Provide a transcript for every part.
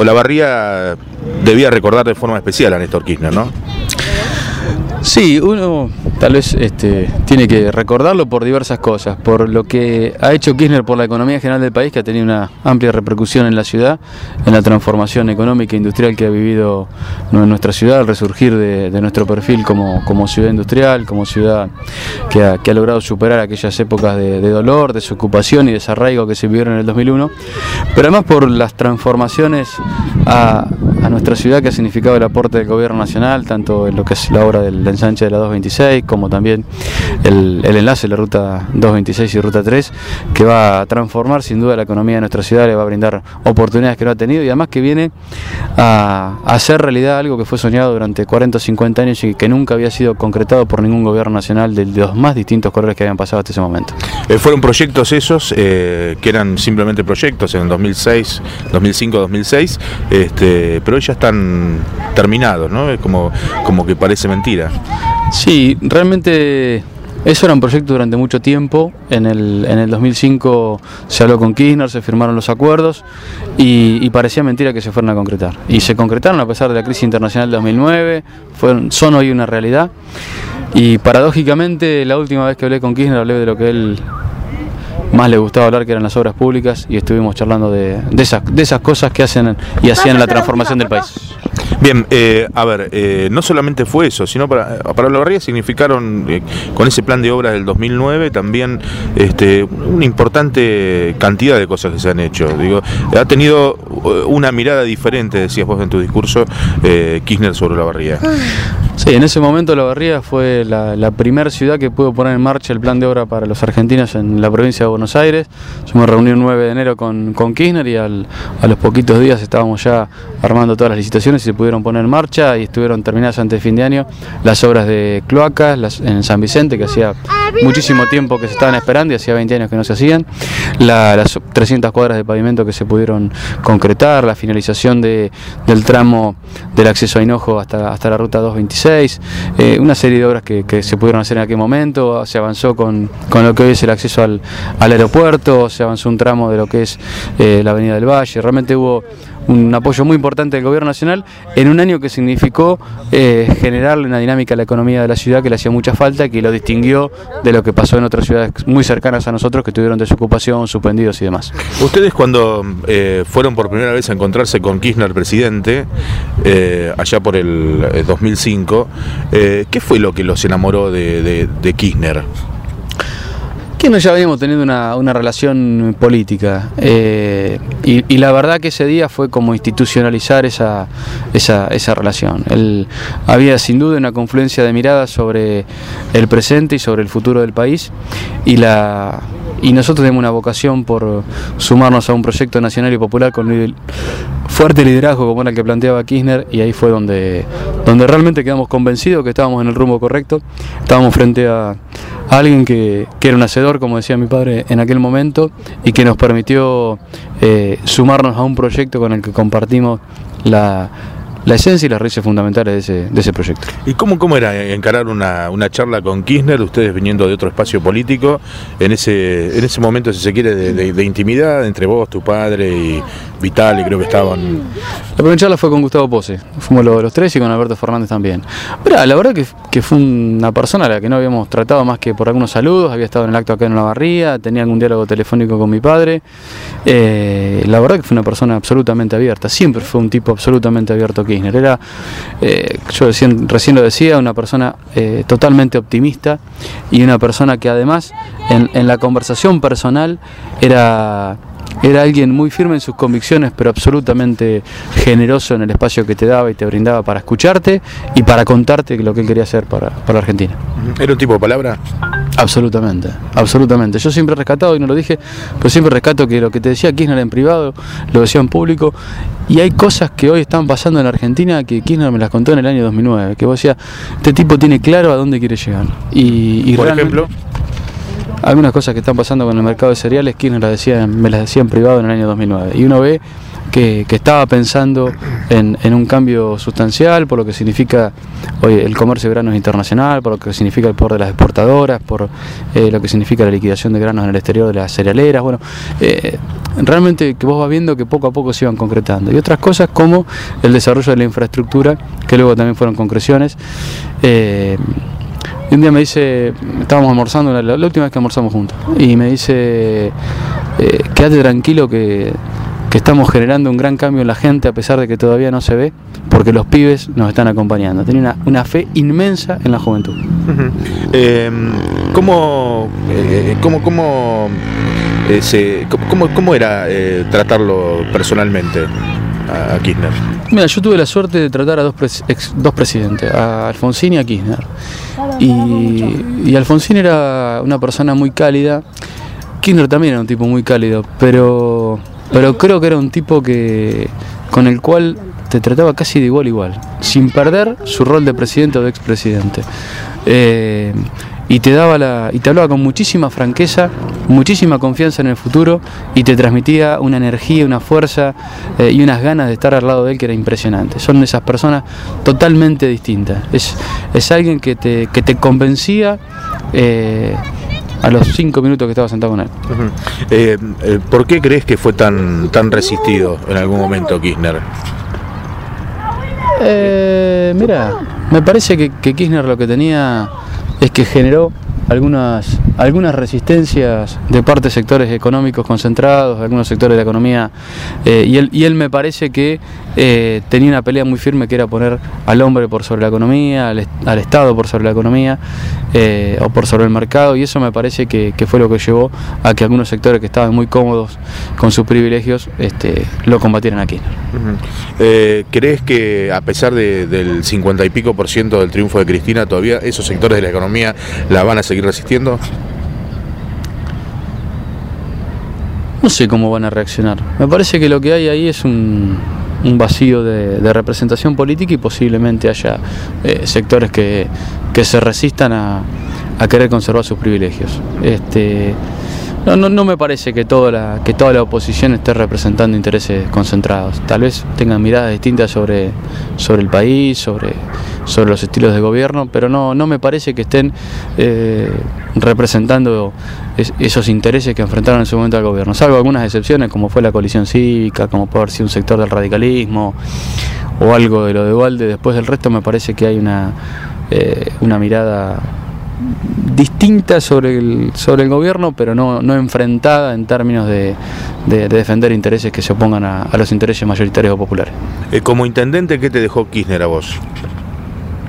Olavarría debía recordar de forma especial a Néstor Kirchner, ¿no? Sí, uno tal vez este, tiene que recordarlo por diversas cosas, por lo que ha hecho Kirchner por la economía general del país, que ha tenido una amplia repercusión en la ciudad, en la transformación económica e industrial que ha vivido nuestra ciudad, al resurgir de, nuestro perfil como, ciudad industrial, como ciudad que ha, logrado superar aquellas épocas de, de, dolor, desocupación y desarraigo que se vivieron en el 2001, pero además por las transformaciones a nuestra ciudad que ha significado el aporte del gobierno nacional, tanto en lo que es la obra del ensanche de la 226, como también el, enlace la ruta 226 y ruta 3, que va a transformar sin duda la economía de nuestra ciudad, le va a brindar oportunidades que no ha tenido y además que viene a, hacer realidad algo que fue soñado durante 40 o 50 años y que nunca había sido concretado por ningún gobierno nacional de, los más distintos colores que habían pasado hasta ese momento. Eh, fueron proyectos esos eh, que eran simplemente proyectos en 2006, 2005, 2006, este, pero ya están terminados, ¿no? Como que parece mentira. Sí, realmente eso era un proyecto durante mucho tiempo. En el, en el 2005 se habló con Kirchner, se firmaron los acuerdos y, parecía mentira que se fueran a concretar. Y se concretaron a pesar de la crisis internacional de 2009, fueron, son hoy una realidad. Y paradójicamente, la última vez que hablé con Kirchner hablé de lo que él más le gustaba hablar que eran las obras públicas y estuvimos charlando de, esas, de esas cosas que hacen y hacían la transformación del país. Bien, eh, a ver, eh, no solamente fue eso, sino para, para la barría significaron, eh, con ese plan de obras del 2009, también este, una importante cantidad de cosas que se han hecho. Digo, ha tenido una mirada diferente, decías vos en tu discurso, Kirchner sobre la barría. Sí, en ese momento La Barría fue la, primera ciudad que pudo poner en marcha el plan de obra para los argentinos en la provincia de Buenos Aires. Hicimos reunión 9 de enero con, con Kirchner y a los poquitos días estábamos ya armando todas las licitaciones y se pudieron poner en marcha y estuvieron terminadas antes de fin de año las obras de cloacas en San Vicente, que hacía muchísimo tiempo que se estaban esperando y hacía 20 años que no se hacían, las 300 cuadras de pavimento que se pudieron concretar, la finalización de, del tramo del acceso a Hinojo hasta, hasta la ruta 226, eh, una serie de obras que, se pudieron hacer en aquel momento, se avanzó con, lo que hoy es el acceso al, aeropuerto, se avanzó un tramo de lo que es eh, la Avenida del Valle, realmente hubo un apoyo muy importante del gobierno nacional en un año que significó eh, generarle una dinámica a la economía de la ciudad que le hacía mucha falta y que lo distinguió de lo que pasó en otras ciudades muy cercanas a nosotros que tuvieron desocupación, suspendidos y demás. Ustedes cuando eh, fueron por primera vez a encontrarse con Kirchner presidente, eh, allá por el 2005, ¿qué fue lo que los enamoró de Kirchner? Que no ya habíamos tenido una, relación política eh, y, la verdad que ese día fue como institucionalizar esa, esa, relación. había sin duda una confluencia de miradas sobre el presente y sobre el futuro del país y, la, y nosotros tenemos una vocación por sumarnos a un proyecto nacional y popular con fuerte liderazgo como era el que planteaba Kirchner y ahí fue donde, donde realmente quedamos convencidos que estábamos en el rumbo correcto, estábamos frente a alguien que, era un hacedor, como decía mi padre en aquel momento, y que nos permitió eh, sumarnos a un proyecto con el que compartimos la, la esencia y las raíces fundamentales de ese, de ese proyecto. ¿Y cómo, cómo era encarar una, charla con Kirchner, ustedes viniendo de otro espacio político, en ese, en ese momento, si se quiere, de, intimidad entre vos, tu padre y Vital, y creo que estaban... La primera charla fue con Gustavo Pose, fuimos los, los tres y con Alberto Fernández también. Pero la verdad que, que, fue una persona a la que no habíamos tratado más que por algunos saludos, había estado en el acto acá en la barría, tenía algún diálogo telefónico con mi padre. Eh, la verdad que fue una persona absolutamente abierta, siempre fue un tipo absolutamente abierto Era, eh, yo recién, lo decía, una persona eh, totalmente optimista y una persona que además en la conversación personal era era alguien muy firme en sus convicciones, pero absolutamente generoso en el espacio que te daba y te brindaba para escucharte y para contarte lo que él quería hacer para, para Argentina. ¿Era un tipo de palabra? Absolutamente, absolutamente. Yo siempre he rescatado, y no lo dije, pero siempre rescato que lo que te decía Kirchner en privado, lo decía en público, y hay cosas que hoy están pasando en Argentina que Kirchner me las contó en el año 2009, que vos decías, este tipo tiene claro a dónde quiere llegar. Y, Por ejemplo algunas cosas que están pasando con el mercado de cereales, Kirchner las decía, me las decía en privado en el año 2009. Y uno ve que, estaba pensando en, un cambio sustancial por lo que significa hoy el comercio de granos internacional, por lo que significa el poder de las exportadoras, por eh, lo que significa la liquidación de granos en el exterior de las cerealeras. Bueno, eh, realmente que vos vas viendo que poco a poco se iban concretando. Y otras cosas como el desarrollo de la infraestructura, que luego también fueron concreciones. Eh, y un día me dice, estábamos almorzando, la, última vez que almorzamos juntos, y me dice, eh, quédate tranquilo que, estamos generando un gran cambio en la gente a pesar de que todavía no se ve, porque los pibes nos están acompañando. Tenía una, fe inmensa en la juventud. Eh, ¿Cómo, eh, cómo, cómo, eh, se- cómo, cómo era eh, tratarlo personalmente a, a Kirchner? Mira, yo tuve la suerte de tratar a dos, pres- ex- dos presidentes, a Alfonsín y a Kirchner. Y, y Alfonsín era una persona muy cálida, Kirchner también era un tipo muy cálido, pero, pero creo que era un tipo que con el cual te trataba casi de igual a igual, sin perder su rol de presidente o de expresidente. Eh, y te daba la, y te hablaba con muchísima franqueza, muchísima confianza en el futuro y te transmitía una energía, una fuerza eh, y unas ganas de estar al lado de él que era impresionante. Son esas personas totalmente distintas. Es, es alguien que te, que te convencía eh, a los cinco minutos que estaba sentado con él. Eh, eh, ¿Por qué crees que fue tan, tan resistido en algún momento Kirchner? Eh, mira, me parece que, que Kirchner lo que tenía es que generó algunas, algunas resistencias de parte de sectores económicos concentrados, de algunos sectores de la economía, eh, y, él, y él me parece que eh, tenía una pelea muy firme que era poner al hombre por sobre la economía, al, est- al Estado por sobre la economía, eh, o por sobre el mercado, y eso me parece que, que fue lo que llevó a que algunos sectores que estaban muy cómodos con sus privilegios este, lo combatieran aquí. Eh, ¿Crees que a pesar de- del 50 y pico por ciento del triunfo de Cristina, todavía esos sectores de la economía la van a seguir resistiendo? No sé cómo van a reaccionar. Me parece que lo que hay ahí es un, un vacío de, representación política y posiblemente haya eh, sectores que, que se resistan a, a querer conservar sus privilegios. Este, no, no, no me parece que toda, la, que toda la oposición esté representando intereses concentrados. Tal vez tengan miradas distintas sobre, sobre el país, sobre, sobre los estilos de gobierno, pero no, no me parece que estén eh, representando es- esos intereses que enfrentaron en su momento al gobierno. Salvo algunas excepciones, como fue la coalición cívica, como puede haber sido un sector del radicalismo o algo de lo de Valde. Después del resto me parece que hay una, eh, una mirada distinta sobre el, sobre el gobierno, pero no, no enfrentada en términos de, de- de defender intereses que se opongan a, a los intereses mayoritarios o populares. Eh, como intendente, ¿qué te dejó Kirchner a vos?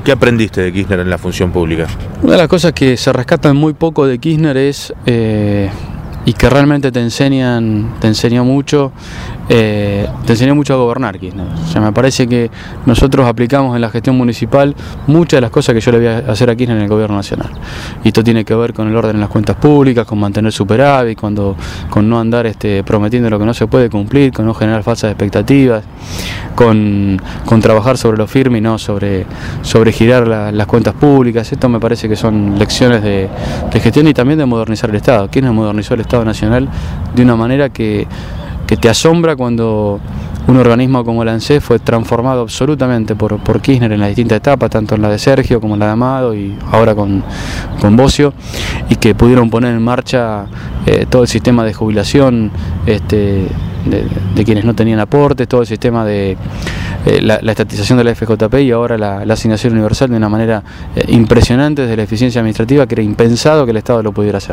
¿Qué aprendiste de Kirchner en la función pública? Una de las cosas que se rescatan muy poco de Kirchner es, eh, y que realmente te enseñan, te enseñó mucho, eh, te enseñó mucho a gobernar Kirchner. O sea, me parece que nosotros aplicamos en la gestión municipal muchas de las cosas que yo le voy a hacer a Kirchner en el gobierno nacional. Y esto tiene que ver con el orden en las cuentas públicas, con mantener superávit, cuando, con no andar este, prometiendo lo que no se puede cumplir, con no generar falsas expectativas, con, con trabajar sobre lo firme y no sobre, sobre girar la- las cuentas públicas. Esto me parece que son lecciones de, de gestión y también de modernizar el Estado. Kirchner modernizó el Estado Nacional de una manera que, te asombra cuando un organismo como la ANSES fue transformado absolutamente por, por Kirchner en las distintas etapas, tanto en la de Sergio como en la de Amado y ahora con, con Bocio, y que pudieron poner en marcha eh, todo el sistema de jubilación este, de, quienes no tenían aportes, todo el sistema de eh, la, estatización de la FJP y ahora la, la asignación universal de una manera eh, impresionante desde la eficiencia administrativa que era impensado que el Estado lo pudiera hacer.